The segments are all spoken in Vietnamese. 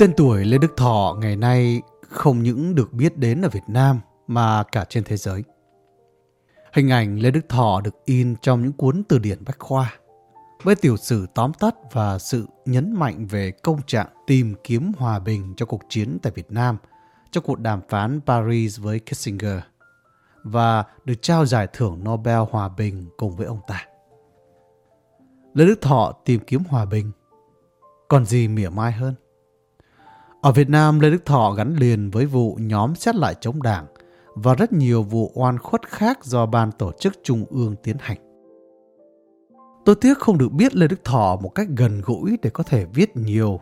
Tên tuổi Lê Đức Thọ ngày nay không những được biết đến ở Việt Nam mà cả trên thế giới. Hình ảnh Lê Đức Thọ được in trong những cuốn từ điển bách khoa, với tiểu sử tóm tắt và sự nhấn mạnh về công trạng tìm kiếm hòa bình cho cuộc chiến tại Việt Nam trong cuộc đàm phán Paris với Kissinger và được trao giải thưởng Nobel Hòa Bình cùng với ông ta. Lê Đức Thọ tìm kiếm hòa bình, còn gì mỉa mai hơn? Ở Việt Nam, Lê Đức Thọ gắn liền với vụ nhóm xét lại chống đảng và rất nhiều vụ oan khuất khác do ban tổ chức trung ương tiến hành. Tôi tiếc không được biết Lê Đức Thọ một cách gần gũi để có thể viết nhiều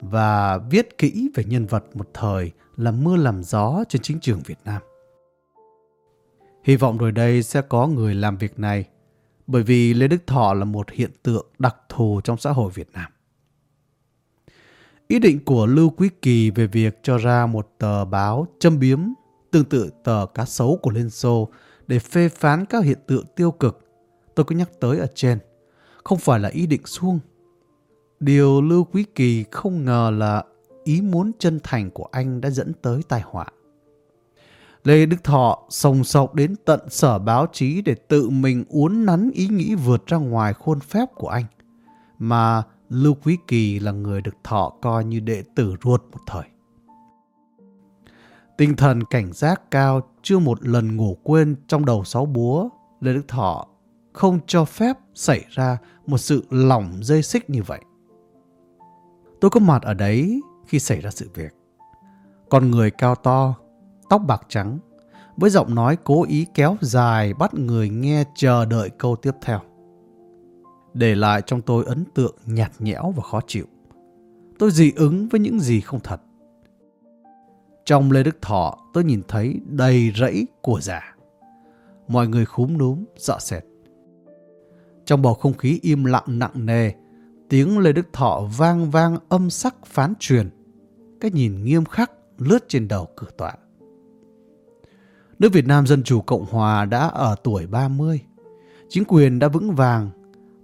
và viết kỹ về nhân vật một thời làm mưa làm gió trên chính trường Việt Nam. Hy vọng rồi đây sẽ có người làm việc này bởi vì Lê Đức Thọ là một hiện tượng đặc thù trong xã hội Việt Nam. Ý định của Lưu Quý Kỳ về việc cho ra một tờ báo châm biếm tương tự tờ cá sấu của Liên Xô để phê phán các hiện tượng tiêu cực tôi có nhắc tới ở trên, không phải là ý định suông. Điều Lưu Quý Kỳ không ngờ là ý muốn chân thành của anh đã dẫn tới tai họa. Lê Đức Thọ sồng sọc đến tận sở báo chí để tự mình uốn nắn ý nghĩ vượt ra ngoài khuôn phép của anh. Mà Lưu Quý Kỳ là người được Thọ coi như đệ tử ruột một thời. Tinh thần cảnh giác cao chưa một lần ngủ quên trong đầu sáu búa, Lê Đức Thọ không cho phép xảy ra một sự lỏng dây xích như vậy. Tôi có mặt ở đấy khi xảy ra sự việc. Con người cao to, tóc bạc trắng, với giọng nói cố ý kéo dài bắt người nghe chờ đợi câu tiếp theo. Để lại trong tôi ấn tượng nhạt nhẽo và khó chịu. Tôi dị ứng với những gì không thật. Trong Lê Đức Thọ tôi nhìn thấy đầy rẫy của giả. Mọi người khúm núm, sợ sệt. Trong bầu không khí im lặng nặng nề, tiếng Lê Đức Thọ vang vang âm sắc phán truyền. Cái nhìn nghiêm khắc lướt trên đầu cửa tọa. Nước Việt Nam Dân Chủ Cộng Hòa đã ở tuổi 30. Chính quyền đã vững vàng.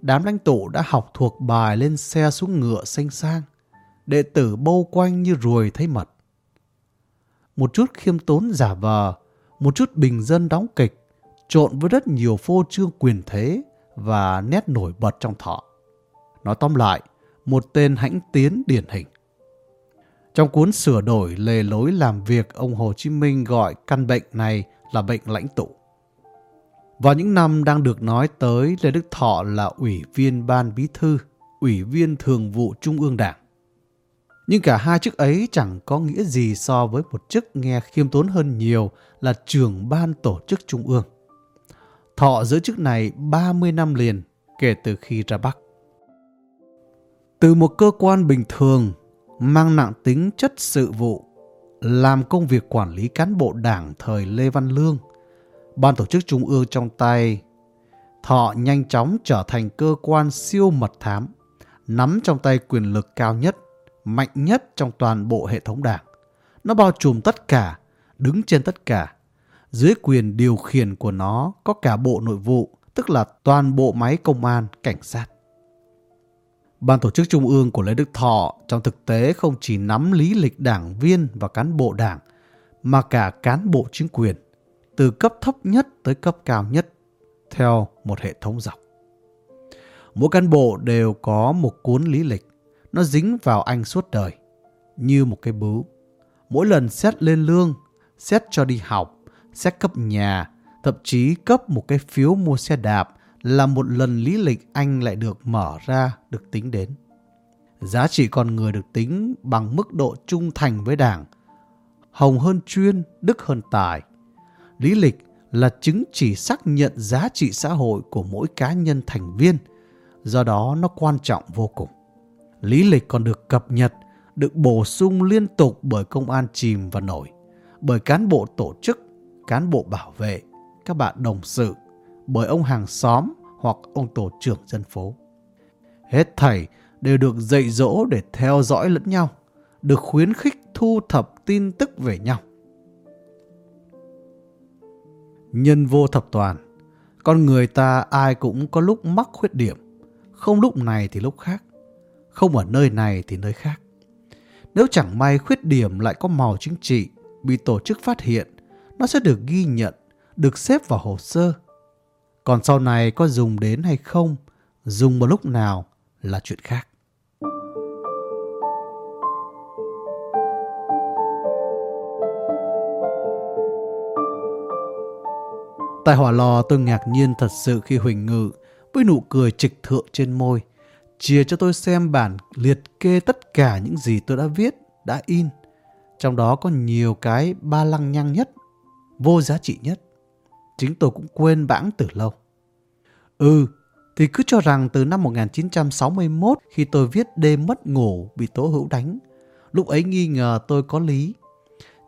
Đám lãnh tụ đã học thuộc bài lên xe xuống ngựa xanh sang. Đệ tử bâu quanh như ruồi thấy mật. Một chút khiêm tốn giả vờ, một chút bình dân đóng kịch, trộn với rất nhiều phô trương quyền thế và nét nổi bật trong thọ. Nói tóm lại, một tên hãnh tiến điển hình. Trong cuốn sửa đổi lề lối làm việc, ông Hồ Chí Minh gọi căn bệnh này là bệnh lãnh tụ. Vào những năm đang được nói tới, Lê Đức Thọ là ủy viên ban bí thư, ủy viên thường vụ Trung ương Đảng. Nhưng cả hai chức ấy chẳng có nghĩa gì so với một chức nghe khiêm tốn hơn nhiều là trưởng ban tổ chức Trung ương. Thọ giữ chức này 30 năm liền kể từ khi ra Bắc. Từ một cơ quan bình thường mang nặng tính chất sự vụ, làm công việc quản lý cán bộ đảng thời Lê Văn Lương, ban tổ chức trung ương trong tay, Thọ nhanh chóng trở thành cơ quan siêu mật thám, nắm trong tay quyền lực cao nhất, mạnh nhất trong toàn bộ hệ thống đảng. Nó bao trùm tất cả, đứng trên tất cả. Dưới quyền điều khiển của nó có cả bộ nội vụ, tức là toàn bộ máy công an, cảnh sát. Ban tổ chức trung ương của Lê Đức Thọ trong thực tế không chỉ nắm lý lịch đảng viên và cán bộ đảng, mà cả cán bộ chính quyền, từ cấp thấp nhất tới cấp cao nhất, theo một hệ thống dọc. Mỗi cán bộ đều có một cuốn lý lịch, nó dính vào anh suốt đời, như một cái bướu. Mỗi lần xét lên lương, xét cho đi học, xét cấp nhà, thậm chí cấp một cái phiếu mua xe đạp là một lần lý lịch anh lại được mở ra, được tính đến. Giá trị con người được tính bằng mức độ trung thành với đảng. Hồng hơn chuyên, đức hơn tài. Lý lịch là chứng chỉ xác nhận giá trị xã hội của mỗi cá nhân thành viên, do đó nó quan trọng vô cùng. Lý lịch còn được cập nhật, được bổ sung liên tục bởi công an chìm và nổi, bởi cán bộ tổ chức, cán bộ bảo vệ, các bạn đồng sự, bởi ông hàng xóm hoặc ông tổ trưởng dân phố. Hết thảy đều được dạy dỗ để theo dõi lẫn nhau, được khuyến khích thu thập tin tức về nhau. Nhân vô thập toàn, Con người ta ai cũng có lúc mắc khuyết điểm, không lúc này thì lúc khác, không ở nơi này thì nơi khác. Nếu chẳng may khuyết điểm lại có màu chính trị, bị tổ chức phát hiện, nó sẽ được ghi nhận, được xếp vào hồ sơ. Còn sau này có dùng đến hay không, dùng một lúc nào là chuyện khác. Tại hỏa lò tôi ngạc nhiên thật sự khi Huỳnh Ngự với nụ cười trịch thượng trên môi chia cho tôi xem bản liệt kê tất cả những gì tôi đã viết, đã in. Trong đó có nhiều cái ba lăng nhăng nhất, vô giá trị nhất. Chính tôi cũng quên bãng từ lâu. Ừ, thì cứ cho rằng từ năm 1961 khi tôi viết đêm mất ngủ bị Tố Hữu đánh, lúc ấy nghi ngờ tôi có lý.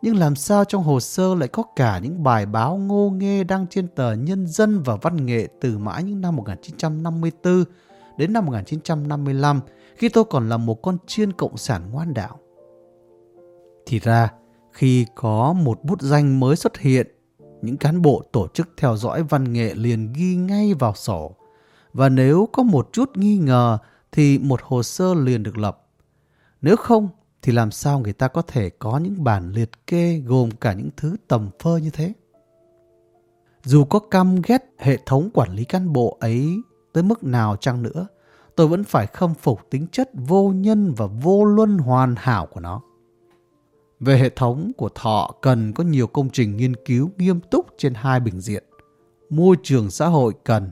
Nhưng làm sao trong hồ sơ lại có cả những bài báo ngô nghê đăng trên tờ Nhân dân và Văn nghệ từ mãi những năm 1954 đến năm 1955 khi tôi còn là một con chiên cộng sản ngoan đạo. Thì ra, khi có một bút danh mới xuất hiện, những cán bộ tổ chức theo dõi văn nghệ liền ghi ngay vào sổ. Và nếu có một chút nghi ngờ thì một hồ sơ liền được lập. Nếu không thì làm sao người ta có thể có những bản liệt kê gồm cả những thứ tầm phơ như thế? Dù có căm ghét hệ thống quản lý cán bộ ấy tới mức nào chăng nữa, tôi vẫn phải khâm phục tính chất vô nhân và vô luân hoàn hảo của nó. Về hệ thống của thọ cần có nhiều công trình nghiên cứu nghiêm túc trên hai bình diện. Môi trường xã hội cần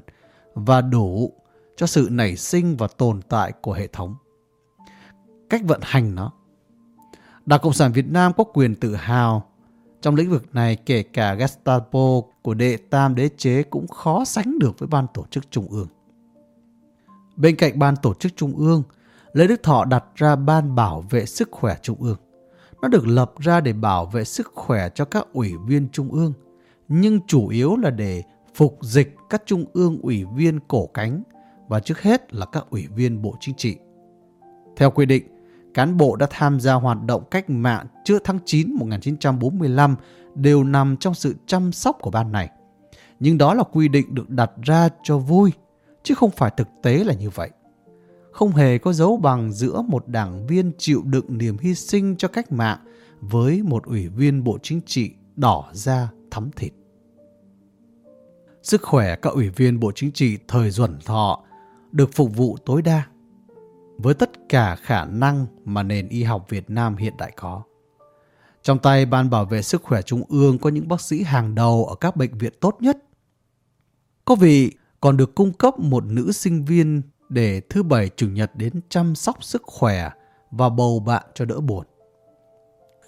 và đủ cho sự nảy sinh và tồn tại của hệ thống. Cách vận hành nó. Đảng Cộng sản Việt Nam có quyền tự hào trong lĩnh vực này kể cả Gestapo của đệ tam đế chế cũng khó sánh được với ban tổ chức trung ương. Bên cạnh ban tổ chức trung ương, Lê Đức Thọ đặt ra ban bảo vệ sức khỏe trung ương. Nó được lập ra để bảo vệ sức khỏe cho các ủy viên trung ương, nhưng chủ yếu là để phục dịch các trung ương ủy viên cổ cánh và trước hết là các ủy viên Bộ Chính trị. Theo quy định, cán bộ đã tham gia hoạt động cách mạng trước tháng 9 1945 đều nằm trong sự chăm sóc của ban này. Nhưng đó là quy định được đặt ra cho vui chứ không phải thực tế là như vậy. Không hề có dấu bằng giữa một đảng viên chịu đựng niềm hy sinh cho cách mạng với một ủy viên Bộ Chính trị đỏ da thắm thịt. Sức khỏe các ủy viên Bộ Chính trị thời duẩn thọ được phục vụ tối đa với tất cả khả năng mà nền y học Việt Nam hiện đại có. Trong tay Ban Bảo vệ Sức khỏe Trung ương có những bác sĩ hàng đầu ở các bệnh viện tốt nhất. Có vị còn được cung cấp một nữ sinh viên để thứ bảy chủ nhật đến chăm sóc sức khỏe và bầu bạn cho đỡ buồn.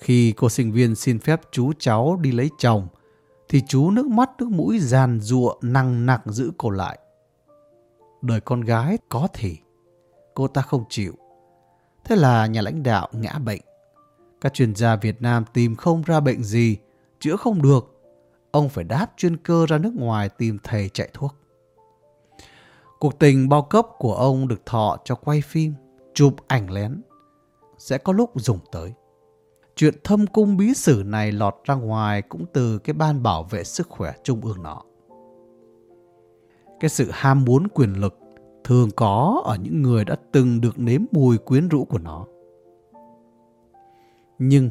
Khi cô sinh viên xin phép chú cháu đi lấy chồng, thì chú nước mắt nước mũi giàn giụa nặng nặc giữ cô lại. Đời con gái có thể, cô ta không chịu. Thế là nhà lãnh đạo ngã bệnh. Các chuyên gia Việt Nam tìm không ra bệnh gì, chữa không được. Ông phải đáp chuyên cơ ra nước ngoài tìm thầy chạy thuốc. Cuộc tình bao cấp của ông được thọ cho quay phim, chụp ảnh lén. Sẽ có lúc dùng tới. Chuyện thâm cung bí sử này lọt ra ngoài cũng từ cái ban bảo vệ sức khỏe trung ương nọ. Cái sự ham muốn quyền lực thường có ở những người đã từng được nếm mùi quyến rũ của nó. Nhưng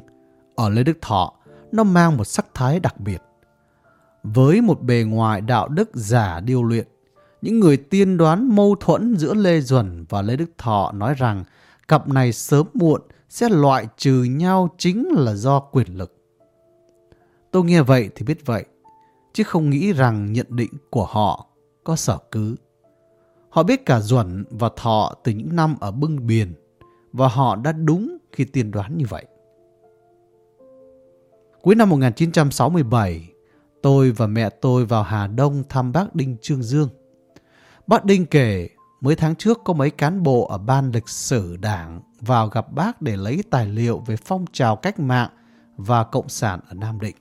ở Lê Đức Thọ, nó mang một sắc thái đặc biệt. Với một bề ngoài đạo đức giả điêu luyện, những người tiên đoán mâu thuẫn giữa Lê Duẩn và Lê Đức Thọ nói rằng cặp này sớm muộn sẽ loại trừ nhau chính là do quyền lực. Tôi nghe vậy thì biết vậy, chứ không nghĩ rằng nhận định của họ có sở cứ. Họ biết cả Duẩn và Thọ từ những năm ở bưng biển và họ đã đúng khi tiên đoán như vậy. Cuối năm 1967, tôi và mẹ tôi vào Hà Đông thăm bác Đinh Trương Dương. Bác Đinh kể mới tháng trước có mấy cán bộ ở ban lịch sử đảng vào gặp bác để lấy tài liệu về phong trào cách mạng và cộng sản ở Nam Định.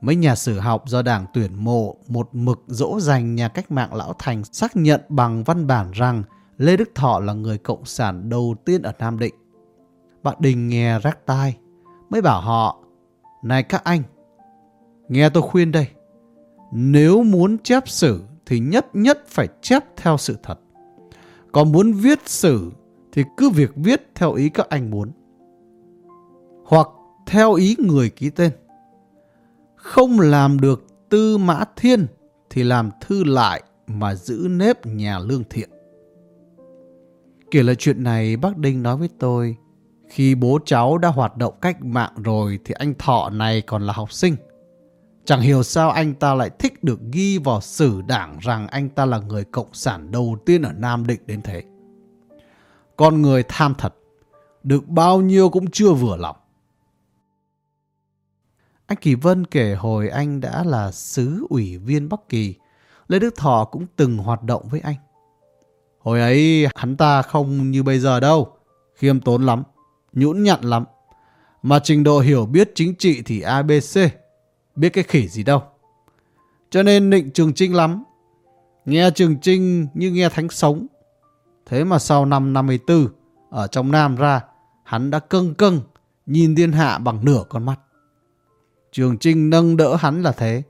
Mấy nhà sử học do đảng tuyển mộ một mực dỗ dành nhà cách mạng Lão Thành xác nhận bằng văn bản rằng Lê Đức Thọ là người cộng sản đầu tiên ở Nam Định. Bác Đình nghe rắc tai, mới bảo họ, Này các anh, nghe tôi khuyên đây, Nếu muốn chép sử thì nhất nhất phải chép theo sự thật. Có muốn viết sử thì cứ việc viết theo ý các anh muốn. Hoặc theo ý người ký tên. Không làm được tư mã thiên thì làm thư lại mà giữ nếp nhà lương thiện. Kể lại chuyện này, bác Đinh nói với tôi, khi bố cháu đã hoạt động cách mạng rồi thì anh Thọ này còn là học sinh. Chẳng hiểu sao anh ta lại thích được ghi vào sử đảng rằng anh ta là người cộng sản đầu tiên ở Nam Định đến thế. Con người tham thật, được bao nhiêu cũng chưa vừa lòng. Anh Kỳ Vân kể hồi anh đã là sứ ủy viên Bắc Kỳ, Lê Đức Thọ cũng từng hoạt động với anh. Hồi ấy hắn ta không như bây giờ đâu, khiêm tốn lắm, nhũn nhặn lắm. Mà trình độ hiểu biết chính trị thì ABC, biết cái khỉ gì đâu. Cho nên nịnh Trường Trinh lắm. Nghe Trường Trinh như nghe thánh sống. Thế mà sau năm 54, ở trong Nam ra, hắn đã cưng cưng, nhìn thiên hạ bằng nửa con mắt. Trường Trinh nâng đỡ hắn là thế.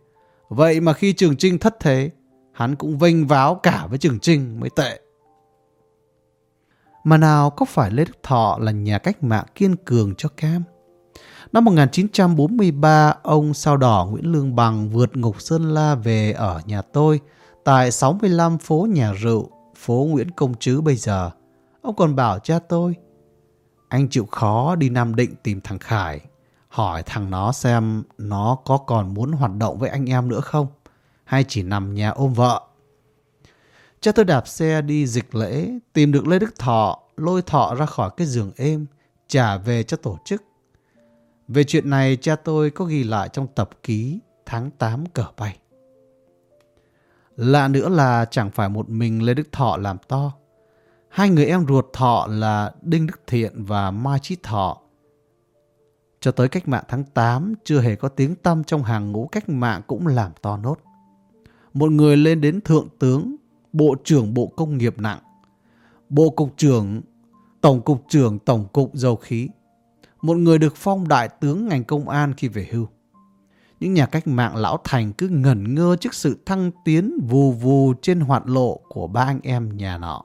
Vậy mà khi Trường Trinh thất thế, hắn cũng vênh váo cả với Trường Trinh mới tệ. Mà nào có phải Lê Đức Thọ là nhà cách mạng kiên cường cho Cam? Năm 1943, ông sao đỏ Nguyễn Lương Bằng vượt ngục Sơn La về ở nhà tôi tại 65 phố Nhà Rượu, phố Nguyễn Công Trứ bây giờ. Ông còn bảo cha tôi, anh chịu khó đi Nam Định tìm thằng Khải, hỏi thằng nó xem nó có còn muốn hoạt động với anh em nữa không, hay chỉ nằm nhà ôm vợ. Cha tôi đạp xe đi dịch lễ, tìm được Lê Đức Thọ, lôi Thọ ra khỏi cái giường êm, trả về cho tổ chức. Về chuyện này cha tôi có ghi lại trong tập ký tháng 8 cờ bay. Lạ nữa là chẳng phải một mình Lê Đức Thọ làm to. Hai người em ruột Thọ là Đinh Đức Thiện và Mai Chí Thọ. Cho tới cách mạng tháng 8 chưa hề có tiếng tăm trong hàng ngũ cách mạng cũng làm to nốt. Một người lên đến thượng tướng, bộ trưởng bộ công nghiệp nặng, bộ cục trưởng, tổng cục trưởng tổng cục dầu khí một người được phong đại tướng ngành công an khi về hưu. Những nhà cách mạng lão thành cứ ngẩn ngơ trước sự thăng tiến vù vù trên hoạt lộ của ba anh em nhà nọ.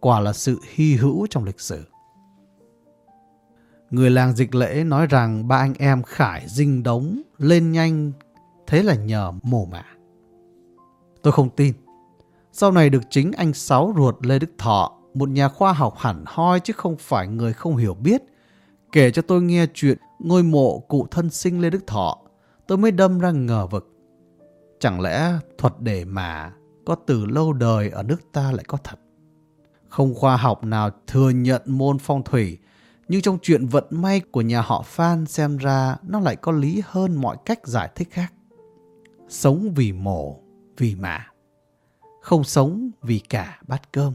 Quả là sự hy hữu trong lịch sử. Người làng dịch lễ nói rằng ba anh em khải dinh đống lên nhanh thế là nhờ mồ mả. Tôi không tin. Sau này được chính anh Sáu ruột Lê Đức Thọ, một nhà khoa học hẳn hoi chứ không phải người không hiểu biết, Kể cho tôi nghe chuyện ngôi mộ cụ thân sinh Lê Đức Thọ, tôi mới đâm ra ngờ vực. Chẳng lẽ thuật để mà có từ lâu đời ở nước ta lại có thật? Không khoa học nào thừa nhận môn phong thủy, nhưng trong chuyện vận may của nhà họ Phan xem ra nó lại có lý hơn mọi cách giải thích khác. Sống vì mổ, vì mả. Không sống vì cả bát cơm.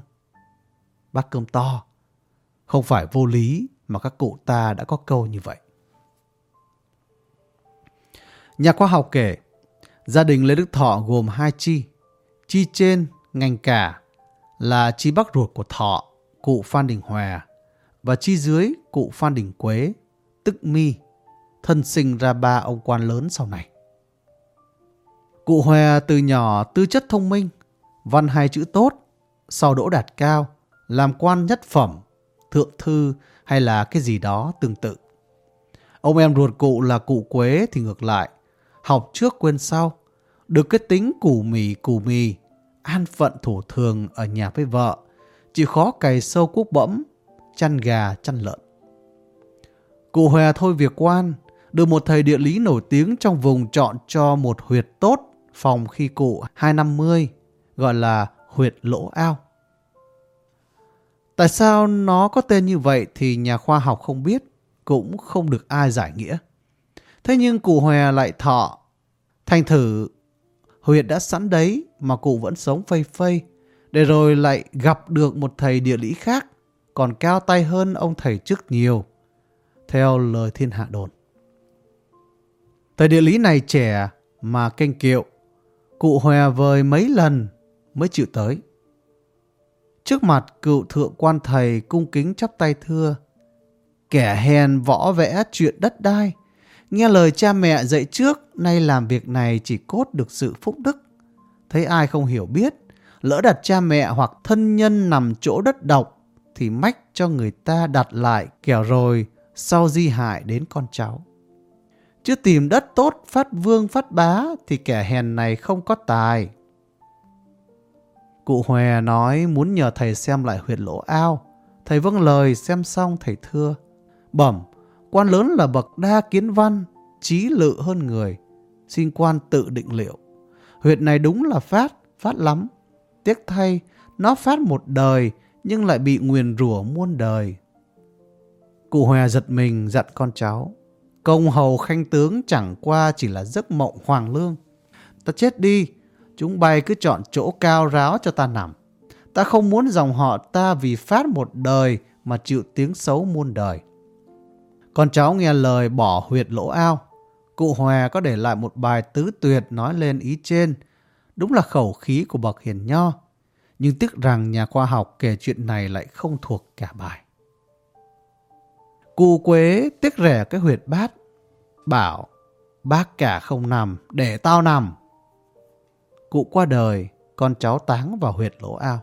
Bát cơm to. Không phải vô lý mà các cụ ta đã có câu như vậy. Nhà khoa học kể, gia đình Lê Đức Thọ gồm hai chi. Chi trên, ngành cả, là chi bắc ruột của Thọ, cụ Phan Đình Hòa, và chi dưới, cụ Phan Đình Quế, tức Mi, thân sinh ra ba ông quan lớn sau này. Cụ Hòa từ nhỏ tư chất thông minh, văn hai chữ tốt, sau đỗ đạt cao, làm quan nhất phẩm, thượng thư hay là cái gì đó tương tự. Ông em ruột cụ là cụ Quế thì ngược lại, học trước quên sau, được cái tính củ mì củ mì, an phận thủ thường ở nhà với vợ, chỉ khó cày sâu cuốc bẫm, chăn gà chăn lợn. Cụ Hòe thôi việc quan, được một thầy địa lý nổi tiếng trong vùng chọn cho một huyệt tốt phòng khi cụ 250, gọi là huyệt lỗ ao. Tại sao nó có tên như vậy thì nhà khoa học không biết, cũng không được ai giải nghĩa. Thế nhưng cụ Hòe lại thọ. Thành thử, huyệt đã sẵn đấy mà cụ vẫn sống phây phây, để rồi lại gặp được một thầy địa lý khác, còn cao tay hơn ông thầy trước nhiều, theo lời thiên hạ đồn. Thầy địa lý này trẻ mà kênh kiệu, cụ Hòe vời mấy lần mới chịu tới. Trước mặt cựu thượng quan thầy cung kính chắp tay thưa. Kẻ hèn võ vẽ chuyện đất đai, Nghe lời cha mẹ dạy trước, nay làm việc này chỉ cốt được sự phúc đức. Thấy ai không hiểu biết, lỡ đặt cha mẹ hoặc thân nhân nằm chỗ đất độc, thì mách cho người ta đặt lại kẻo rồi sau di hại đến con cháu. Chứ tìm đất tốt phát vương phát bá thì kẻ hèn này không có tài. Cụ Hòe nói muốn nhờ thầy xem lại huyệt lỗ ao. Thầy vâng lời xem xong thầy thưa. Bẩm, quan lớn là bậc đa kiến văn, trí lự hơn người. Xin quan tự định liệu. Huyệt này đúng là phát, phát lắm. Tiếc thay, nó phát một đời nhưng lại bị nguyền rủa muôn đời. Cụ Hòe giật mình dặn con cháu. Công hầu khanh tướng chẳng qua chỉ là giấc mộng hoàng lương. Ta chết đi, chúng bay cứ chọn chỗ cao ráo cho ta nằm. Ta không muốn dòng họ ta vì phát một đời mà chịu tiếng xấu muôn đời. Con cháu nghe lời bỏ huyệt lỗ ao. Cụ hòa có để lại một bài tứ tuyệt nói lên ý trên. Đúng là khẩu khí của bậc hiền nho. Nhưng tiếc rằng nhà khoa học kể chuyện này lại không thuộc cả bài. Cụ Quế tiếc rẻ cái huyệt bát. Bảo, bác cả không nằm, để tao nằm. Cụ qua đời, con cháu táng vào huyệt lỗ ao.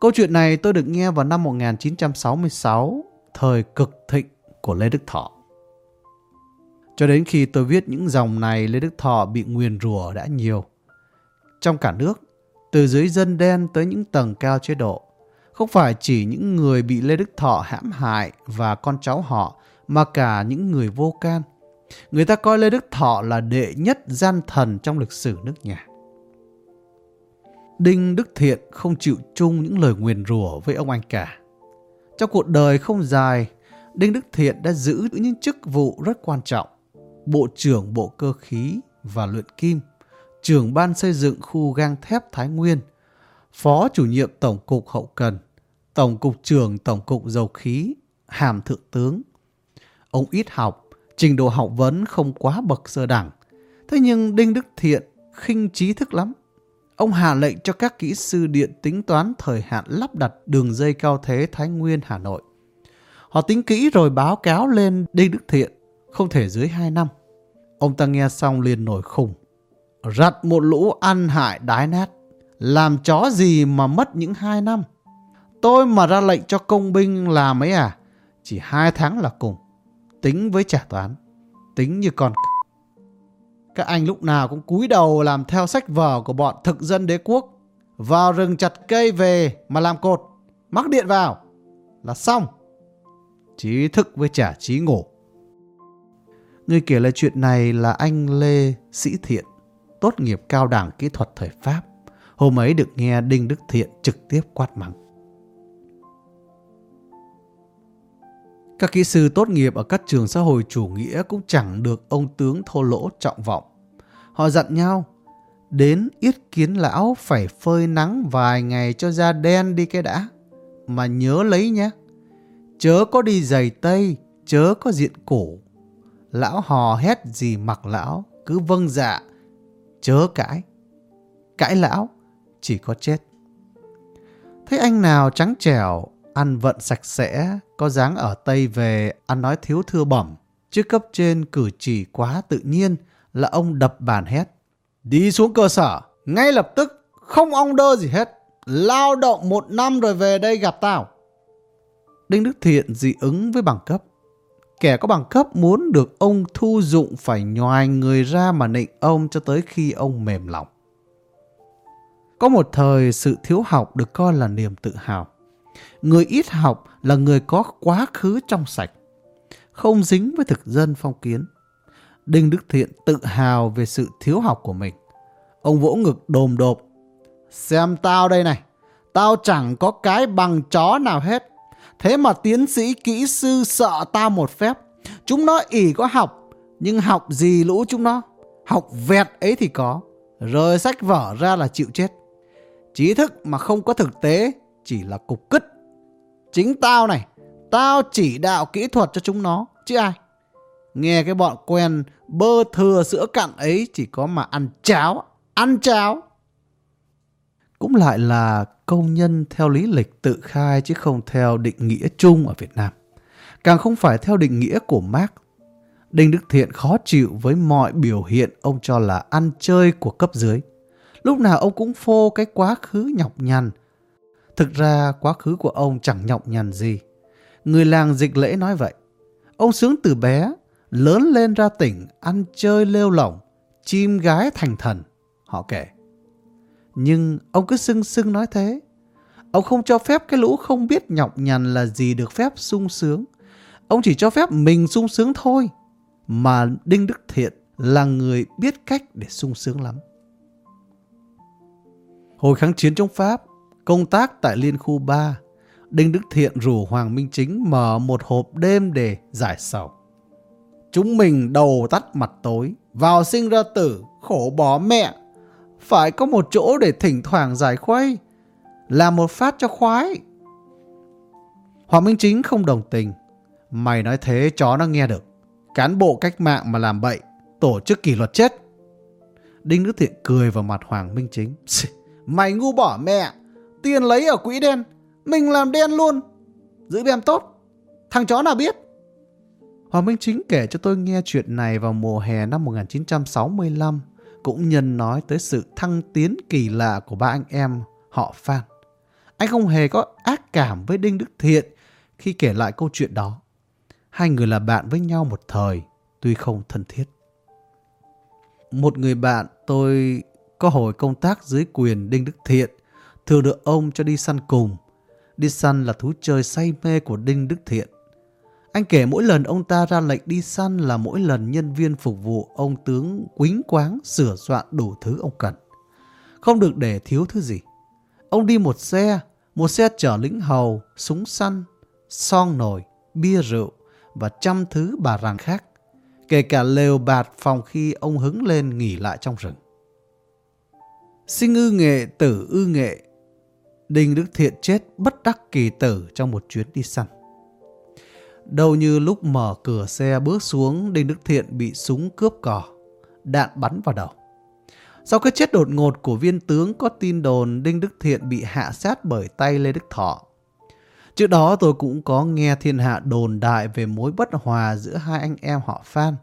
Câu chuyện này tôi được nghe vào năm 1966, thời cực thịnh của Lê Đức Thọ. Cho đến khi tôi viết những dòng này, Lê Đức Thọ bị nguyền rủa đã nhiều. Trong cả nước, từ dưới dân đen tới những tầng cao chế độ, không phải chỉ những người bị Lê Đức Thọ hãm hại và con cháu họ, mà cả những người vô can. Người ta coi Lê Đức Thọ là đệ nhất gian thần trong lịch sử nước nhà. Đinh Đức Thiện không chịu chung những lời nguyền rủa với ông anh cả. Trong cuộc đời không dài, Đinh Đức Thiện đã giữ những chức vụ rất quan trọng. Bộ trưởng Bộ Cơ khí và Luyện Kim, trưởng ban xây dựng khu gang thép Thái Nguyên, phó chủ nhiệm Tổng cục Hậu Cần, Tổng cục trưởng Tổng cục Dầu khí, hàm thượng tướng. Ông ít học, trình độ học vấn không quá bậc sơ đẳng. Thế nhưng Đinh Đức Thiện khinh trí thức lắm. Ông hạ lệnh cho các kỹ sư điện tính toán thời hạn lắp đặt đường dây cao thế Thái Nguyên, Hà Nội. Họ tính kỹ rồi báo cáo lên Đinh Đức Thiện, không thể dưới 2 năm. Ông ta nghe xong liền nổi khùng. Rặt một lũ ăn hại đái nát. Làm chó gì mà mất những 2 năm. Tôi mà ra lệnh cho công binh làm ấy à, chỉ 2 tháng là cùng. Tính với trả toán. Tính như con các anh lúc nào cũng cúi đầu làm theo sách vở của bọn thực dân đế quốc. Vào rừng chặt cây về mà làm cột. Mắc điện vào. Là xong. Trí thức với trả trí ngủ. Người kể lại chuyện này là anh Lê Sĩ Thiện, tốt nghiệp cao đẳng kỹ thuật thời Pháp. Hôm ấy được nghe Đinh Đức Thiện trực tiếp quát mắng. Các kỹ sư tốt nghiệp ở các trường xã hội chủ nghĩa cũng chẳng được ông tướng thô lỗ trọng vọng. Họ dặn nhau, đến yết kiến lão phải phơi nắng vài ngày cho da đen đi cái đã. Mà nhớ lấy nhé, chớ có đi giày tây, chớ có diện cổ. Lão hò hét gì mặc lão, cứ vâng dạ, chớ cãi. Cãi lão, chỉ có chết. Thấy anh nào trắng trẻo, ăn vận sạch sẽ, có dáng ở Tây về, ăn nói thiếu thưa bẩm, chứ cấp trên cử chỉ quá tự nhiên là ông đập bàn hét. Đi xuống cơ sở, ngay lập tức, không ong đơ gì hết. Lao động một năm rồi về đây gặp tao. Đinh Đức Thiện dị ứng với bằng cấp. Kẻ có bằng cấp muốn được ông thu dụng phải nhoài người ra mà nịnh ông cho tới khi ông mềm lòng. Có một thời sự thiếu học được coi là niềm tự hào. Người ít học là người có quá khứ trong sạch, không dính với thực dân phong kiến. Đinh Đức Thiện tự hào về sự thiếu học của mình. Ông vỗ ngực đồm đột. Xem tao đây này, tao chẳng có cái bằng chó nào hết. Thế mà tiến sĩ kỹ sư sợ tao một phép. Chúng nó ỉ có học, nhưng học gì lũ chúng nó? Học vẹt ấy thì có, rời sách vở ra là chịu chết. Trí thức mà không có thực tế chỉ là cục cứt. Chính tao này, tao chỉ đạo kỹ thuật cho chúng nó, chứ ai. Nghe cái bọn quen bơ thừa sữa cặn ấy chỉ có mà ăn cháo, ăn cháo. Cũng lại là công nhân theo lý lịch tự khai chứ không theo định nghĩa chung ở Việt Nam. Càng không phải theo định nghĩa của Marx. Đinh Đức Thiện khó chịu với mọi biểu hiện ông cho là ăn chơi của cấp dưới. Lúc nào ông cũng phô cái quá khứ nhọc nhằn. Thực ra quá khứ của ông chẳng nhọc nhằn gì. Người làng dịch lễ nói vậy. Ông sướng từ bé, lớn lên ra tỉnh, ăn chơi lêu lỏng, chim gái thành thần. Họ kể. Nhưng ông cứ sưng sưng nói thế. Ông không cho phép cái lũ không biết nhọc nhằn là gì được phép sung sướng. Ông chỉ cho phép mình sung sướng thôi. Mà Đinh Đức Thiện là người biết cách để sung sướng lắm. Hồi kháng chiến chống Pháp, công tác tại Liên khu 3, Đinh Đức Thiện rủ Hoàng Minh Chính mở một hộp đêm để giải sầu. Chúng mình đầu tắt mặt tối, vào sinh ra tử, khổ bỏ mẹ. Phải có một chỗ để thỉnh thoảng giải khuây, làm một phát cho khoái. Hoàng Minh Chính không đồng tình. Mày nói thế chó nó nghe được. Cán bộ cách mạng mà làm bậy, tổ chức kỷ luật chết. Đinh Đức Thiện cười vào mặt Hoàng Minh Chính. Mày ngu bỏ mẹ, tiền lấy ở quỹ đen, mình làm đen luôn. Giữ em tốt, thằng chó nào biết. Hoàng Minh Chính kể cho tôi nghe chuyện này vào mùa hè năm 1965, cũng nhân nói tới sự thăng tiến kỳ lạ của ba anh em họ Phan. Anh không hề có ác cảm với Đinh Đức Thiện khi kể lại câu chuyện đó. Hai người là bạn với nhau một thời, tuy không thân thiết. Một người bạn tôi có hồi công tác dưới quyền Đinh Đức Thiện, thường được ông cho đi săn cùng. Đi săn là thú chơi say mê của Đinh Đức Thiện. Anh kể mỗi lần ông ta ra lệnh đi săn là mỗi lần nhân viên phục vụ ông tướng quính quáng sửa soạn đủ thứ ông cần. Không được để thiếu thứ gì. Ông đi một xe, một xe chở lính hầu, súng săn, son nồi, bia rượu và trăm thứ bà ràng khác. Kể cả lều bạt phòng khi ông hứng lên nghỉ lại trong rừng. Sinh ư nghệ tử ư nghệ. Đinh Đức Thiện chết bất đắc kỳ tử trong một chuyến đi săn. Đâu như lúc mở cửa xe bước xuống, Đinh Đức Thiện bị súng cướp cò, đạn bắn vào đầu. Sau cái chết đột ngột của viên tướng có tin đồn Đinh Đức Thiện bị hạ sát bởi tay Lê Đức Thọ. Trước đó tôi cũng có nghe thiên hạ đồn đại về mối bất hòa giữa hai anh em họ Phan.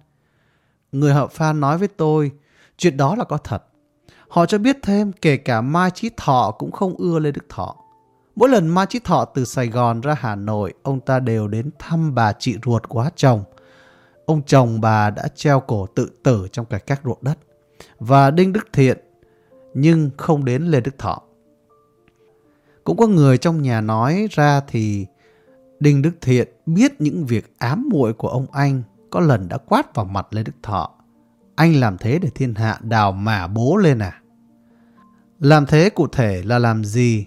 Người họ Phan nói với tôi, chuyện đó là có thật. Họ cho biết thêm kể cả Mai Chí Thọ cũng không ưa Lê Đức Thọ. Mỗi lần Mai Chí Thọ từ Sài Gòn ra Hà Nội, ông ta đều đến thăm bà chị ruột quá chồng. Ông chồng bà đã treo cổ tự tử trong cải các ruộng đất. Và Đinh Đức Thiện, nhưng không đến Lê Đức Thọ. Cũng có người trong nhà nói ra thì Đinh Đức Thiện biết những việc ám muội của ông anh có lần đã quát vào mặt Lê Đức Thọ. Anh làm thế để thiên hạ đào mả bố lên à? Làm thế cụ thể là làm gì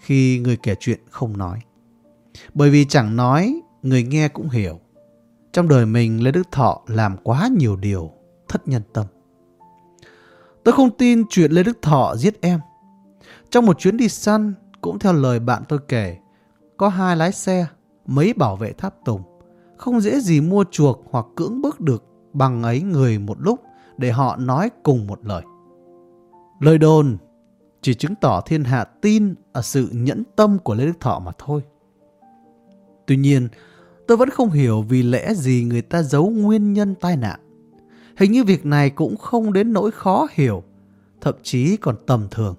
khi người kể chuyện không nói? Bởi vì chẳng nói, người nghe cũng hiểu. Trong đời mình Lê Đức Thọ làm quá nhiều điều thất nhân tâm. Tôi không tin chuyện Lê Đức Thọ giết em. Trong một chuyến đi săn, cũng theo lời bạn tôi kể, có hai lái xe, mấy bảo vệ tháp tùng. Không dễ gì mua chuộc hoặc cưỡng bức được bằng ấy người một lúc để họ nói cùng một lời. Lời đồn chỉ chứng tỏ thiên hạ tin ở sự nhẫn tâm của Lê Đức Thọ mà thôi. Tuy nhiên, tôi vẫn không hiểu vì lẽ gì người ta giấu nguyên nhân tai nạn. Hình như việc này cũng không đến nỗi khó hiểu, thậm chí còn tầm thường.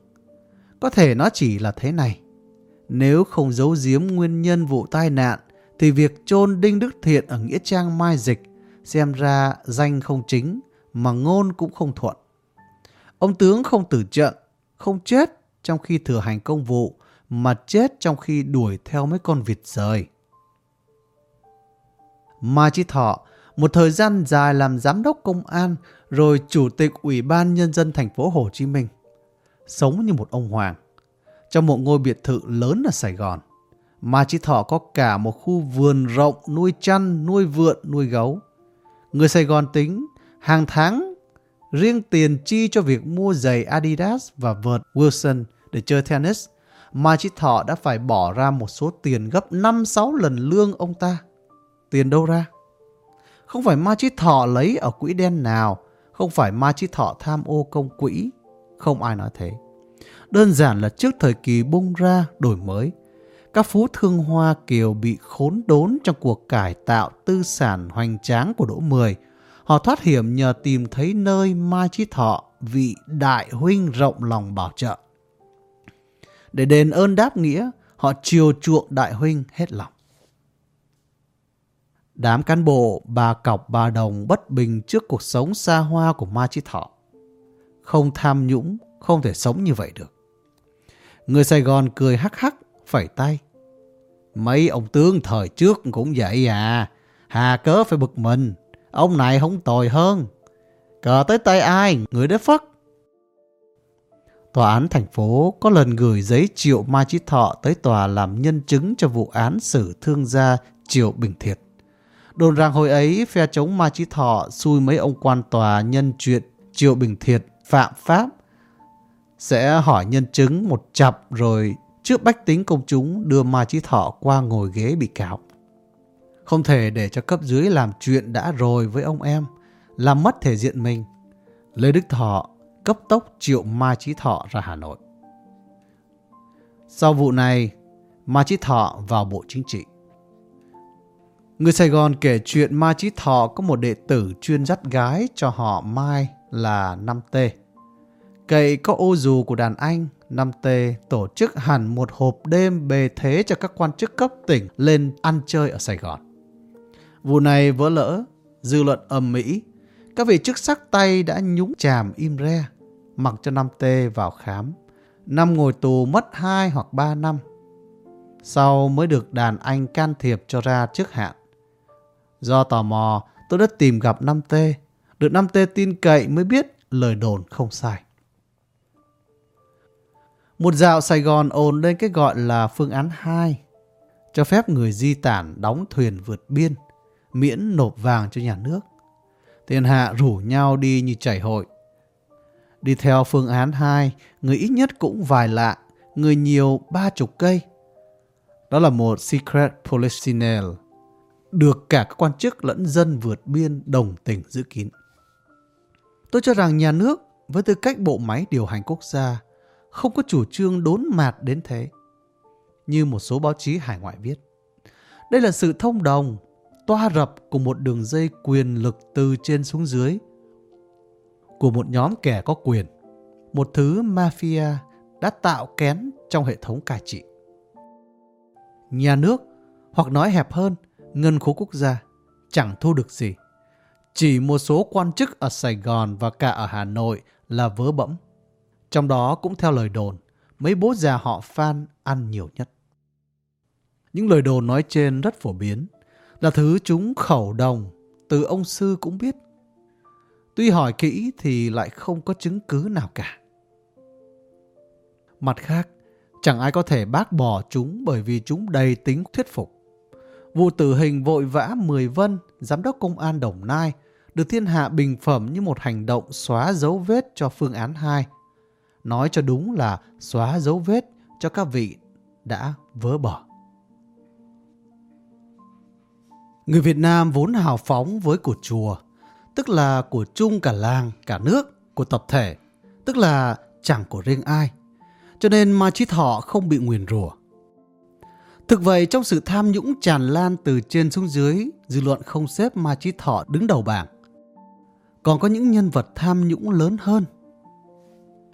Có thể nó chỉ là thế này. Nếu không giấu giếm nguyên nhân vụ tai nạn, thì việc chôn Đinh Đức Thiện ở Nghĩa Trang Mai Dịch xem ra danh không chính mà ngôn cũng không thuận. Ông tướng không tử trận, không chết trong khi thừa hành công vụ mà chết trong khi đuổi theo mấy con vịt rời. Mai Chí Thọ một thời gian dài làm giám đốc công an rồi chủ tịch ủy ban nhân dân thành phố Hồ Chí Minh. Sống như một ông hoàng. Trong một ngôi biệt thự lớn ở Sài Gòn, Mai Chí Thọ có cả một khu vườn rộng nuôi chăn, nuôi vượn, nuôi gấu. Người Sài Gòn tính hàng tháng riêng tiền chi cho việc mua giày Adidas và vợt Wilson để chơi tennis, mà chị Thọ đã phải bỏ ra một số tiền gấp 5-6 lần lương ông ta. Tiền đâu ra? Không phải Ma Chí Thọ lấy ở quỹ đen nào, không phải Ma Chí Thọ tham ô công quỹ, không ai nói thế. Đơn giản là trước thời kỳ bung ra đổi mới, các phú thương Hoa Kiều bị khốn đốn trong cuộc cải tạo tư sản hoành tráng của Đỗ Mười. Họ thoát hiểm nhờ tìm thấy nơi Mai Chí Thọ, vị đại huynh rộng lòng bảo trợ. Để đền ơn đáp nghĩa, họ chiều chuộng đại huynh hết lòng. Đám cán bộ bà cọc bà đồng bất bình trước cuộc sống xa hoa của ma Chí Thọ. Không tham nhũng, không thể sống như vậy được. Người Sài Gòn cười hắc hắc, phẩy tay. Mấy ông tướng thời trước cũng vậy à. Hà cớ phải bực mình. Ông này không tồi hơn. Cờ tới tay ai, người đế phất. Tòa án thành phố có lần gửi giấy triệu Mai Chí Thọ tới tòa làm nhân chứng cho vụ án xử thương gia Triệu Bình Thiệt. Đồn rằng hồi ấy phe chống Mai Chí Thọ xui mấy ông quan tòa nhân chuyện Triệu Bình Thiệt phạm pháp sẽ hỏi nhân chứng một chập rồi trước bách tính công chúng đưa Mai Chí Thọ qua ngồi ghế bị cáo. Không thể để cho cấp dưới làm chuyện đã rồi với ông em, làm mất thể diện mình. Lê Đức Thọ cấp tốc triệu Mai Chí Thọ ra Hà Nội. Sau vụ này, Mai Chí Thọ vào Bộ Chính trị. Người Sài Gòn kể chuyện Mai Chí Thọ có một đệ tử chuyên dắt gái cho họ Mai là Năm Tê. Cậy có ô dù của đàn anh, Năm Tê tổ chức hẳn một hộp đêm bề thế cho các quan chức cấp tỉnh lên ăn chơi ở Sài Gòn. Vụ này vỡ lỡ, dư luận ầm mỹ. Các vị chức sắc tay đã nhúng chàm im re, mặc cho Năm Tê vào khám. Năm ngồi tù mất 2 hoặc 3 năm. Sau mới được đàn anh can thiệp cho ra trước hạn. Do tò mò, tôi đã tìm gặp Năm Tê. Được Năm Tê tin cậy mới biết lời đồn không sai. Một dạo Sài Gòn ồn lên cái gọi là phương án 2, cho phép người di tản đóng thuyền vượt biên, miễn nộp vàng cho nhà nước. Tiền hạ rủ nhau đi như chảy hội. Đi theo phương án 2, người ít nhất cũng vài lạ, người nhiều ba chục cây. Đó là một secret polichinelle, được cả các quan chức lẫn dân vượt biên đồng tình giữ kín. Tôi cho rằng nhà nước với tư cách bộ máy điều hành quốc gia không có chủ trương đốn mạt đến thế. Như một số báo chí hải ngoại viết. Đây là sự thông đồng, toa rập của một đường dây quyền lực từ trên xuống dưới. Của một nhóm kẻ có quyền. Một thứ mafia đã tạo kén trong hệ thống cai trị. Nhà nước, hoặc nói hẹp hơn, ngân khố quốc gia, chẳng thu được gì. Chỉ một số quan chức ở Sài Gòn và cả ở Hà Nội là vớ bẫm. Trong đó cũng theo lời đồn, mấy bố già họ Phan ăn nhiều nhất. Những lời đồn nói trên rất phổ biến, là thứ chúng khẩu đồng, từ ông sư cũng biết. Tuy hỏi kỹ thì lại không có chứng cứ nào cả. Mặt khác, chẳng ai có thể bác bỏ chúng bởi vì chúng đầy tính thuyết phục. Vụ tử hình vội vã Mười Vân, giám đốc công an Đồng Nai, được thiên hạ bình phẩm như một hành động xóa dấu vết cho phương án 2 nói cho đúng là xóa dấu vết cho các vị đã vỡ bỏ. Người Việt Nam vốn hào phóng với của chùa, tức là của chung cả làng, cả nước, của tập thể, tức là chẳng của riêng ai. Cho nên Ma Chí Thọ không bị nguyền rủa. Thực vậy trong sự tham nhũng tràn lan từ trên xuống dưới, dư luận không xếp Ma Chí Thọ đứng đầu bảng. Còn có những nhân vật tham nhũng lớn hơn –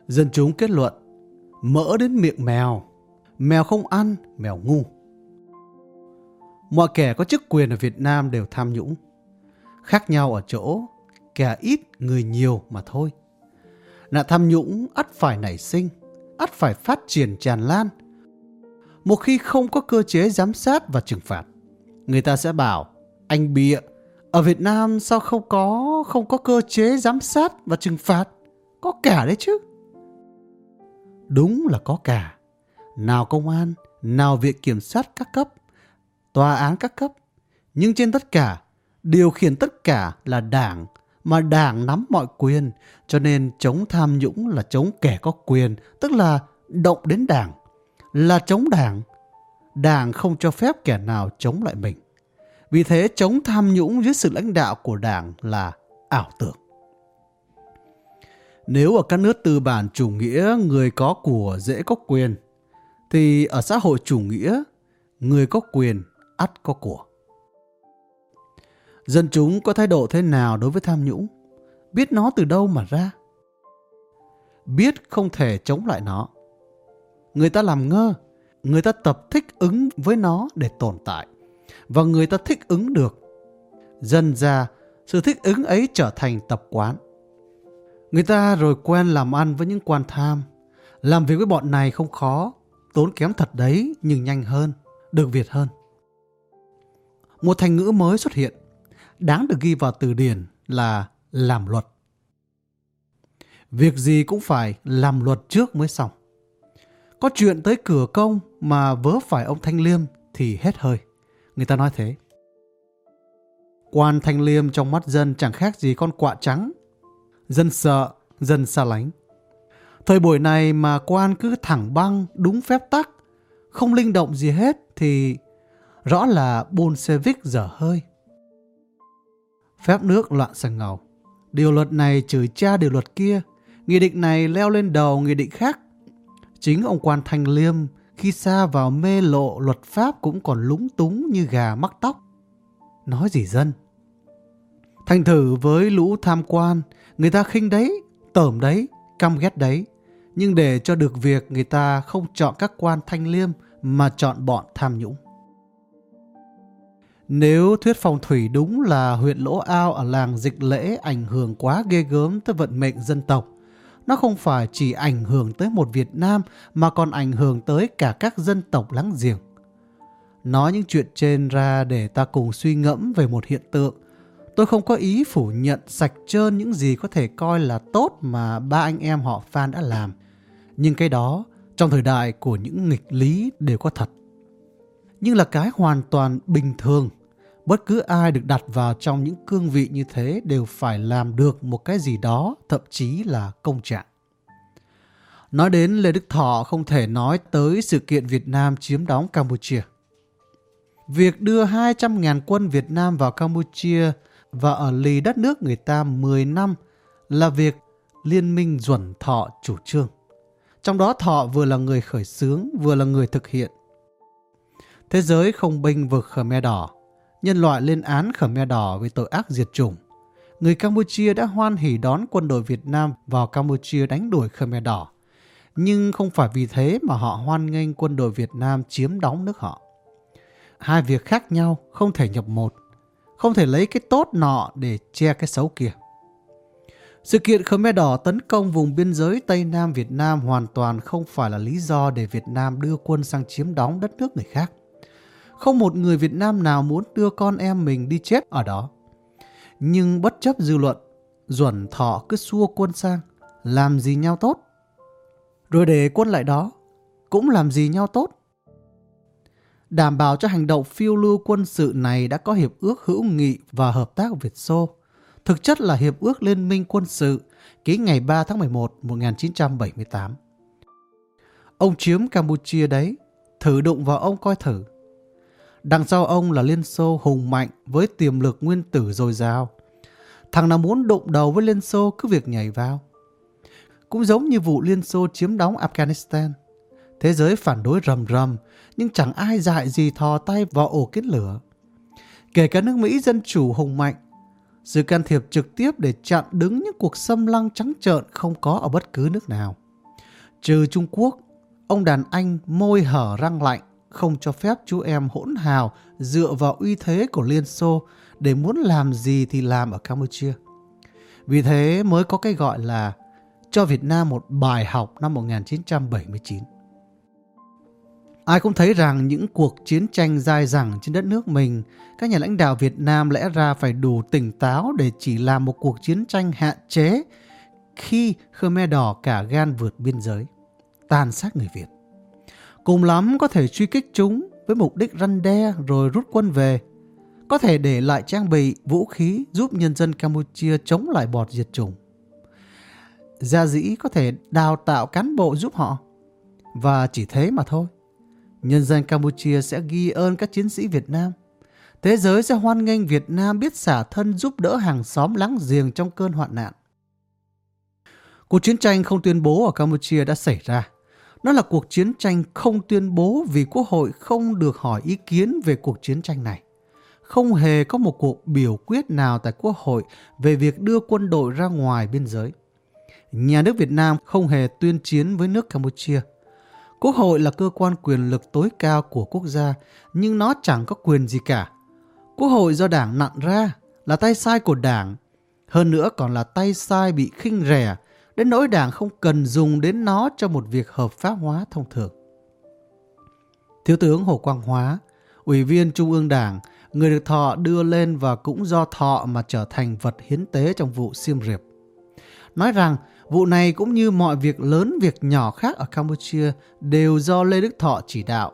Dân chúng kết luận, mỡ đến miệng mèo, mèo không ăn, mèo ngu. Mọi kẻ có chức quyền ở Việt Nam đều tham nhũng. Khác nhau ở chỗ, kẻ ít người nhiều mà thôi. Nạn tham nhũng ắt phải nảy sinh, ắt phải phát triển tràn lan. Một khi không có cơ chế giám sát và trừng phạt, người ta sẽ bảo, anh bịa, ở Việt Nam sao không có không có cơ chế giám sát và trừng phạt? Có cả đấy chứ. Đúng là có cả. Nào công an, nào viện kiểm sát các cấp, tòa án các cấp. Nhưng trên tất cả, điều khiển tất cả là đảng, mà đảng nắm mọi quyền, cho nên chống tham nhũng là chống kẻ có quyền, tức là động đến đảng, là chống đảng. Đảng không cho phép kẻ nào chống lại mình. Vì thế chống tham nhũng dưới sự lãnh đạo của đảng là ảo tưởng. Nếu ở các nước tư bản chủ nghĩa người có của dễ có quyền, thì ở xã hội chủ nghĩa, người có quyền, ắt có của. Dân chúng có thái độ thế nào đối với tham nhũng? Biết nó từ đâu mà ra? Biết không thể chống lại nó. Người ta làm ngơ, người ta tập thích ứng với nó để tồn tại. Và người ta thích ứng được. Dần ra, sự thích ứng ấy trở thành tập quán. Người ta rồi quen làm ăn với những quan tham. Làm việc với bọn này không khó, tốn kém thật đấy nhưng nhanh hơn, được Việt hơn. Một thành ngữ mới xuất hiện, đáng được ghi vào từ điển là làm luật. Việc gì cũng phải làm luật trước mới xong. Có chuyện tới cửa công mà vớ phải ông Thanh Liêm thì hết hơi. Người ta nói thế. Quan Thanh Liêm trong mắt dân chẳng khác gì con quạ trắng. Dân sợ, dân xa lánh. Thời buổi này mà quan cứ thẳng băng, đúng phép tắc, không linh động gì hết thì rõ là Bolshevik dở hơi. Phép nước loạn sành ngầu. Điều luật này chửi cha điều luật kia. Nghị định này leo lên đầu nghị định khác. Chính ông quan Thanh Liêm khi xa vào mê lộ luật pháp cũng còn lúng túng như gà mắc tóc. Nói gì dân? Thành thử với lũ tham quan, người ta khinh đấy, tởm đấy, căm ghét đấy. Nhưng để cho được việc người ta không chọn các quan thanh liêm mà chọn bọn tham nhũng. Nếu thuyết phong thủy đúng là huyện Lỗ Ao ở làng dịch lễ ảnh hưởng quá ghê gớm tới vận mệnh dân tộc, nó không phải chỉ ảnh hưởng tới một Việt Nam mà còn ảnh hưởng tới cả các dân tộc láng giềng. Nói những chuyện trên ra để ta cùng suy ngẫm về một hiện tượng. Tôi không có ý phủ nhận sạch trơn những gì có thể coi là tốt mà ba anh em họ Phan đã làm. Nhưng cái đó, trong thời đại của những nghịch lý đều có thật. Nhưng là cái hoàn toàn bình thường. Bất cứ ai được đặt vào trong những cương vị như thế đều phải làm được một cái gì đó, thậm chí là công trạng. Nói đến Lê Đức Thọ không thể nói tới sự kiện Việt Nam chiếm đóng Campuchia. Việc đưa 200.000 quân Việt Nam vào Campuchia và ở lì đất nước người ta 10 năm là việc Liên minh Duẩn Thọ chủ trương. Trong đó Thọ vừa là người khởi xướng, vừa là người thực hiện. Thế giới không binh vực Khmer Đỏ. Nhân loại lên án Khmer Đỏ vì tội ác diệt chủng. Người Campuchia đã hoan hỉ đón quân đội Việt Nam vào Campuchia đánh đuổi Khmer Đỏ. Nhưng không phải vì thế mà họ hoan nghênh quân đội Việt Nam chiếm đóng nước họ. Hai việc khác nhau không thể nhập một. Không thể lấy cái tốt nọ để che cái xấu kia. Sự kiện Khmer Đỏ tấn công vùng biên giới Tây Nam Việt Nam hoàn toàn không phải là lý do để Việt Nam đưa quân sang chiếm đóng đất nước người khác. Không một người Việt Nam nào muốn đưa con em mình đi chết ở đó. Nhưng bất chấp dư luận, Duẩn Thọ cứ xua quân sang, làm gì nhau tốt. Rồi để quân lại đó, cũng làm gì nhau tốt. Đảm bảo cho hành động phiêu lưu quân sự này đã có hiệp ước hữu nghị và hợp tác Việt Xô thực chất là Hiệp ước Liên minh quân sự ký ngày 3 tháng 11 1978. Ông chiếm Campuchia đấy, thử đụng vào ông coi thử. Đằng sau ông là Liên Xô hùng mạnh với tiềm lực nguyên tử dồi dào. Thằng nào muốn đụng đầu với Liên Xô cứ việc nhảy vào. Cũng giống như vụ Liên Xô chiếm đóng Afghanistan. Thế giới phản đối rầm rầm, nhưng chẳng ai dại gì thò tay vào ổ kết lửa. Kể cả nước Mỹ dân chủ hùng mạnh, sự can thiệp trực tiếp để chặn đứng những cuộc xâm lăng trắng trợn không có ở bất cứ nước nào. Trừ Trung Quốc, ông đàn anh môi hở răng lạnh không cho phép chú em hỗn hào dựa vào uy thế của Liên Xô để muốn làm gì thì làm ở Campuchia. Vì thế mới có cái gọi là cho Việt Nam một bài học năm 1979. Ai cũng thấy rằng những cuộc chiến tranh dài dẳng trên đất nước mình, các nhà lãnh đạo Việt Nam lẽ ra phải đủ tỉnh táo để chỉ làm một cuộc chiến tranh hạn chế khi Khmer Đỏ cả gan vượt biên giới, tàn sát người Việt. Cùng lắm có thể truy kích chúng với mục đích răn đe rồi rút quân về. Có thể để lại trang bị, vũ khí giúp nhân dân Campuchia chống lại bọt diệt chủng. Gia dĩ có thể đào tạo cán bộ giúp họ. Và chỉ thế mà thôi nhân dân Campuchia sẽ ghi ơn các chiến sĩ Việt Nam. Thế giới sẽ hoan nghênh Việt Nam biết xả thân giúp đỡ hàng xóm láng giềng trong cơn hoạn nạn. Cuộc chiến tranh không tuyên bố ở Campuchia đã xảy ra. Nó là cuộc chiến tranh không tuyên bố vì Quốc hội không được hỏi ý kiến về cuộc chiến tranh này. Không hề có một cuộc biểu quyết nào tại Quốc hội về việc đưa quân đội ra ngoài biên giới. Nhà nước Việt Nam không hề tuyên chiến với nước Campuchia. Quốc hội là cơ quan quyền lực tối cao của quốc gia, nhưng nó chẳng có quyền gì cả. Quốc hội do đảng nặn ra là tay sai của đảng, hơn nữa còn là tay sai bị khinh rẻ, đến nỗi đảng không cần dùng đến nó cho một việc hợp pháp hóa thông thường. Thiếu tướng Hồ Quang Hóa, Ủy viên Trung ương Đảng, người được thọ đưa lên và cũng do thọ mà trở thành vật hiến tế trong vụ siêm riệp. Nói rằng vụ này cũng như mọi việc lớn việc nhỏ khác ở Campuchia đều do Lê Đức Thọ chỉ đạo.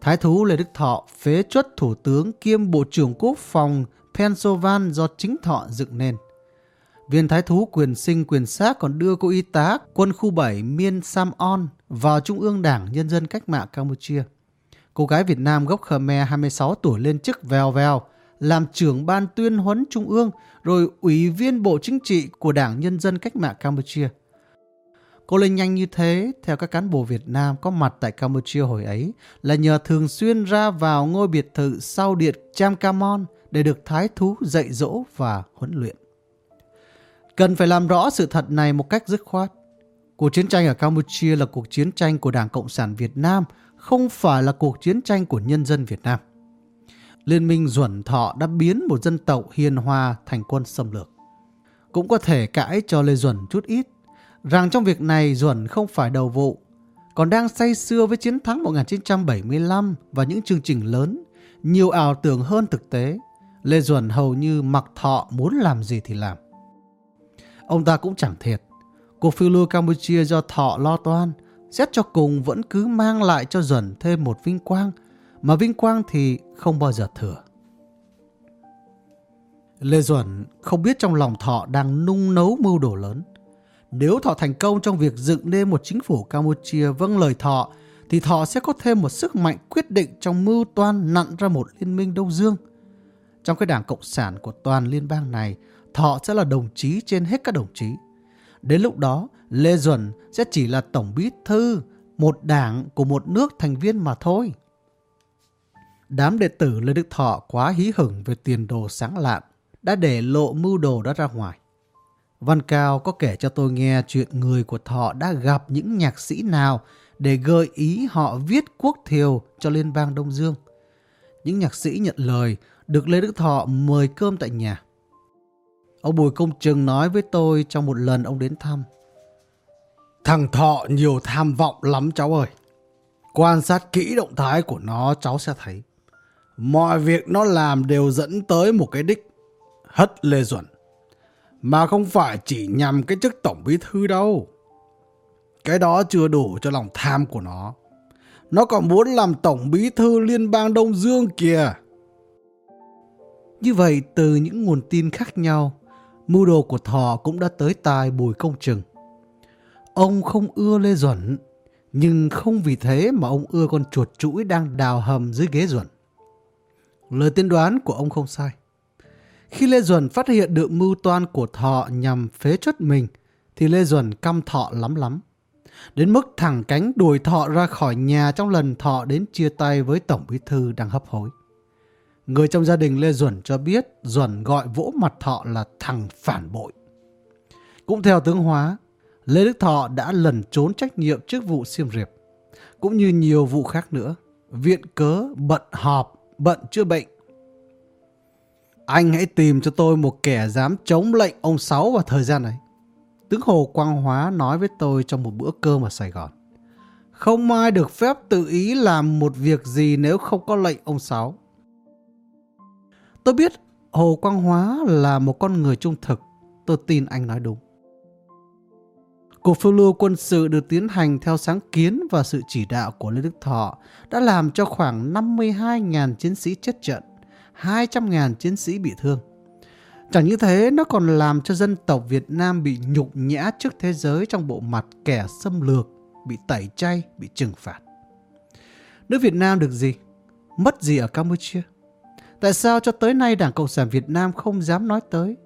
Thái thú Lê Đức Thọ phế chuất thủ tướng kiêm bộ trưởng quốc phòng Pennsylvania do chính Thọ dựng nên. Viên thái thú quyền sinh quyền sát còn đưa cô y tá quân khu 7 Miên Sam On vào Trung ương Đảng Nhân dân Cách mạng Campuchia. Cô gái Việt Nam gốc Khmer 26 tuổi lên chức vèo vèo, làm trưởng ban tuyên huấn Trung ương, rồi ủy viên Bộ Chính trị của Đảng Nhân dân Cách mạng Campuchia. Cô lên nhanh như thế, theo các cán bộ Việt Nam có mặt tại Campuchia hồi ấy, là nhờ thường xuyên ra vào ngôi biệt thự sau điện Chamkamon để được thái thú dạy dỗ và huấn luyện. Cần phải làm rõ sự thật này một cách dứt khoát. Cuộc chiến tranh ở Campuchia là cuộc chiến tranh của Đảng Cộng sản Việt Nam, không phải là cuộc chiến tranh của nhân dân Việt Nam. Liên minh Duẩn Thọ đã biến một dân tộc hiền hòa thành quân xâm lược. Cũng có thể cãi cho Lê Duẩn chút ít, rằng trong việc này Duẩn không phải đầu vụ, còn đang say sưa với chiến thắng 1975 và những chương trình lớn, nhiều ảo tưởng hơn thực tế. Lê Duẩn hầu như mặc thọ muốn làm gì thì làm. Ông ta cũng chẳng thiệt. Cuộc phiêu lưu Campuchia do thọ lo toan, xét cho cùng vẫn cứ mang lại cho Duẩn thêm một vinh quang, mà vinh quang thì không bao giờ thừa. Lê Duẩn không biết trong lòng Thọ đang nung nấu mưu đồ lớn. Nếu Thọ thành công trong việc dựng nên một chính phủ Campuchia vâng lời Thọ, thì Thọ sẽ có thêm một sức mạnh quyết định trong mưu toan nặn ra một liên minh Đông Dương. Trong cái đảng Cộng sản của toàn liên bang này, Thọ sẽ là đồng chí trên hết các đồng chí. Đến lúc đó, Lê Duẩn sẽ chỉ là tổng bí thư, một đảng của một nước thành viên mà thôi. Đám đệ tử Lê Đức Thọ quá hí hửng về tiền đồ sáng lạn, đã để lộ mưu đồ đó ra ngoài. Văn Cao có kể cho tôi nghe chuyện người của Thọ đã gặp những nhạc sĩ nào để gợi ý họ viết quốc thiều cho Liên bang Đông Dương. Những nhạc sĩ nhận lời được Lê Đức Thọ mời cơm tại nhà. Ông Bùi Công Trừng nói với tôi trong một lần ông đến thăm. Thằng Thọ nhiều tham vọng lắm cháu ơi. Quan sát kỹ động thái của nó cháu sẽ thấy. Mọi việc nó làm đều dẫn tới một cái đích. Hất Lê Duẩn. Mà không phải chỉ nhằm cái chức tổng bí thư đâu. Cái đó chưa đủ cho lòng tham của nó. Nó còn muốn làm tổng bí thư liên bang Đông Dương kìa. Như vậy từ những nguồn tin khác nhau, mưu đồ của Thọ cũng đã tới tai Bùi Công Trừng. Ông không ưa Lê Duẩn, nhưng không vì thế mà ông ưa con chuột chuỗi đang đào hầm dưới ghế Duẩn. Lời tiên đoán của ông không sai. Khi Lê Duẩn phát hiện được mưu toan của Thọ nhằm phế chất mình, thì Lê Duẩn căm Thọ lắm lắm. Đến mức thẳng cánh đuổi Thọ ra khỏi nhà trong lần Thọ đến chia tay với Tổng Bí Thư đang hấp hối. Người trong gia đình Lê Duẩn cho biết Duẩn gọi vỗ mặt Thọ là thằng phản bội. Cũng theo tướng Hóa, Lê Đức Thọ đã lần trốn trách nhiệm trước vụ Siêm Riệp, cũng như nhiều vụ khác nữa. Viện cớ, bận họp, bận chữa bệnh. Anh hãy tìm cho tôi một kẻ dám chống lệnh ông Sáu vào thời gian này. Tướng Hồ Quang Hóa nói với tôi trong một bữa cơm ở Sài Gòn. Không ai được phép tự ý làm một việc gì nếu không có lệnh ông Sáu. Tôi biết Hồ Quang Hóa là một con người trung thực. Tôi tin anh nói đúng. Cuộc phiêu lưu quân sự được tiến hành theo sáng kiến và sự chỉ đạo của Lê Đức Thọ đã làm cho khoảng 52.000 chiến sĩ chết trận, 200.000 chiến sĩ bị thương. Chẳng như thế, nó còn làm cho dân tộc Việt Nam bị nhục nhã trước thế giới trong bộ mặt kẻ xâm lược, bị tẩy chay, bị trừng phạt. Nước Việt Nam được gì? Mất gì ở Campuchia? Tại sao cho tới nay Đảng Cộng sản Việt Nam không dám nói tới?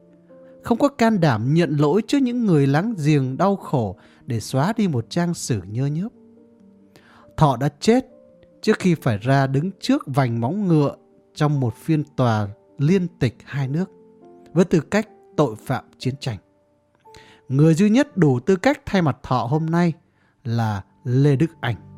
Không có can đảm nhận lỗi trước những người láng giềng đau khổ để xóa đi một trang sử nhơ nhớp. Thọ đã chết trước khi phải ra đứng trước vành móng ngựa trong một phiên tòa liên tịch hai nước, với tư cách tội phạm chiến tranh. Người duy nhất đủ tư cách thay mặt Thọ hôm nay là Lê Đức Anh.